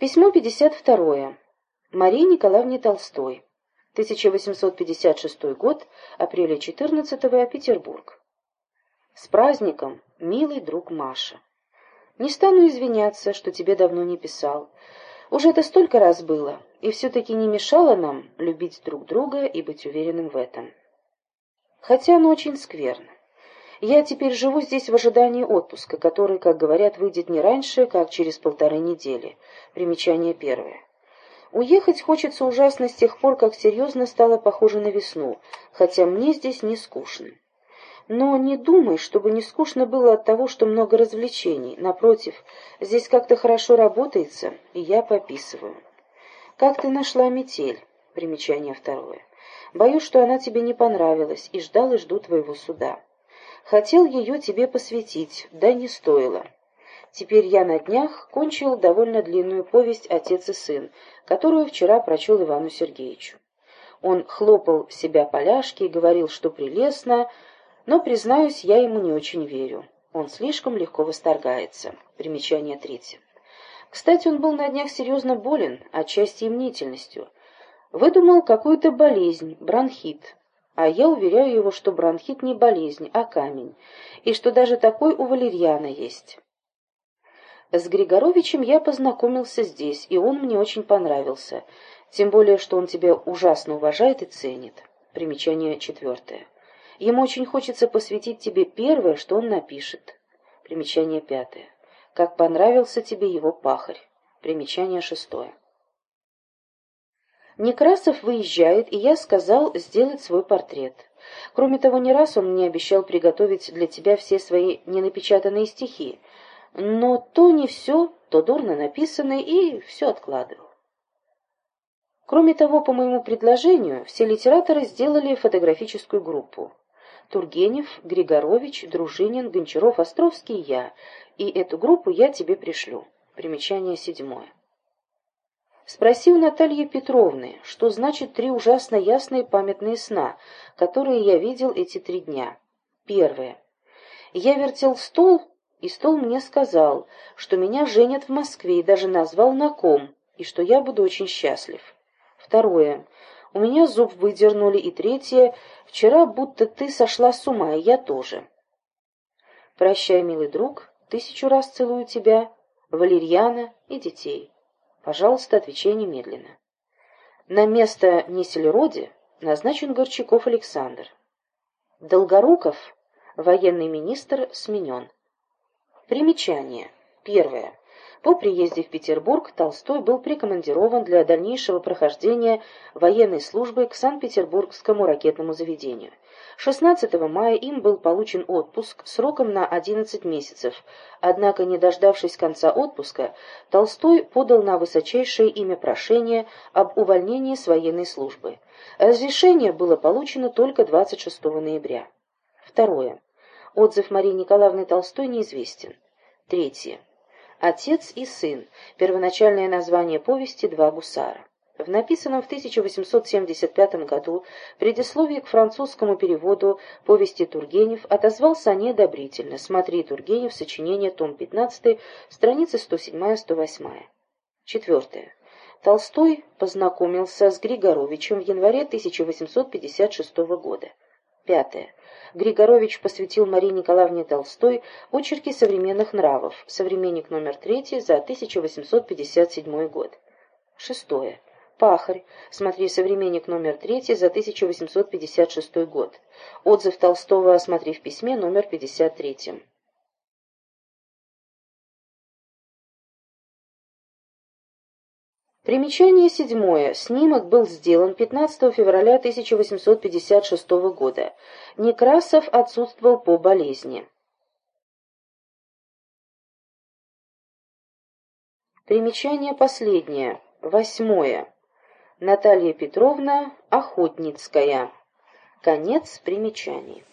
Письмо 52. Марии Николаевне Толстой. 1856 год, апреля 14 -го, Петербург. С праздником, милый друг Маша. Не стану извиняться, что тебе давно не писал. Уже это столько раз было, и все-таки не мешало нам любить друг друга и быть уверенным в этом. Хотя оно очень скверно. Я теперь живу здесь в ожидании отпуска, который, как говорят, выйдет не раньше, как через полторы недели. Примечание первое. Уехать хочется ужасно с тех пор, как серьезно стало похоже на весну, хотя мне здесь не скучно. Но не думай, чтобы не скучно было от того, что много развлечений. Напротив, здесь как-то хорошо работается, и я пописываю. «Как ты нашла метель?» Примечание второе. «Боюсь, что она тебе не понравилась, и ждал и жду твоего суда». Хотел ее тебе посвятить, да не стоило. Теперь я на днях кончил довольно длинную повесть «Отец и сын», которую вчера прочел Ивану Сергеевичу. Он хлопал себя поляшки и говорил, что прелестно, но, признаюсь, я ему не очень верю. Он слишком легко восторгается. Примечание третье. Кстати, он был на днях серьезно болен, отчасти мнительностью. Выдумал какую-то болезнь, бронхит, а я уверяю его, что бронхит не болезнь, а камень, и что даже такой у валерьяна есть. С Григоровичем я познакомился здесь, и он мне очень понравился, тем более, что он тебя ужасно уважает и ценит. Примечание четвертое. Ему очень хочется посвятить тебе первое, что он напишет. Примечание пятое. Как понравился тебе его пахарь. Примечание шестое. Некрасов выезжает, и я сказал сделать свой портрет. Кроме того, не раз он мне обещал приготовить для тебя все свои ненапечатанные стихи, но то не все, то дурно написанное, и все откладывал. Кроме того, по моему предложению, все литераторы сделали фотографическую группу. Тургенев, Григорович, Дружинин, Гончаров, Островский и я, и эту группу я тебе пришлю. Примечание седьмое. Спроси у Натальи Петровны, что значит три ужасно ясные памятные сна, которые я видел эти три дня. Первое. Я вертел стол, и стол мне сказал, что меня женят в Москве и даже назвал на ком, и что я буду очень счастлив. Второе. У меня зуб выдернули, и третье. Вчера будто ты сошла с ума, и я тоже. Прощай, милый друг, тысячу раз целую тебя, Валерьяна и детей. Пожалуйста, отвечай немедленно. На место Несельроди назначен Горчаков Александр. Долгоруков, военный министр, сменен. Примечание. Первое. По приезде в Петербург Толстой был прикомандирован для дальнейшего прохождения военной службы к Санкт-Петербургскому ракетному заведению. 16 мая им был получен отпуск сроком на 11 месяцев, однако, не дождавшись конца отпуска, Толстой подал на высочайшее имя прошение об увольнении с военной службы. Разрешение было получено только 26 ноября. Второе. Отзыв Марии Николаевны Толстой неизвестен. Третье. «Отец и сын» — первоначальное название повести «Два гусара». В написанном в 1875 году предисловии к французскому переводу повести Тургенев отозвался неодобрительно. Смотри Тургенев, сочинение, том 15, страницы 107-108. Четвертое. Толстой познакомился с Григоровичем в январе 1856 года. Пятое. Григорович посвятил Марии Николаевне Толстой очерки современных нравов, современник номер третий за 1857 год. Шестое. Пахарь. Смотри современник номер третий за 1856 год. Отзыв Толстого смотри в письме номер 53. Примечание седьмое. Снимок был сделан 15 февраля 1856 года. Некрасов отсутствовал по болезни. Примечание последнее. Восьмое. Наталья Петровна Охотницкая. Конец примечаний.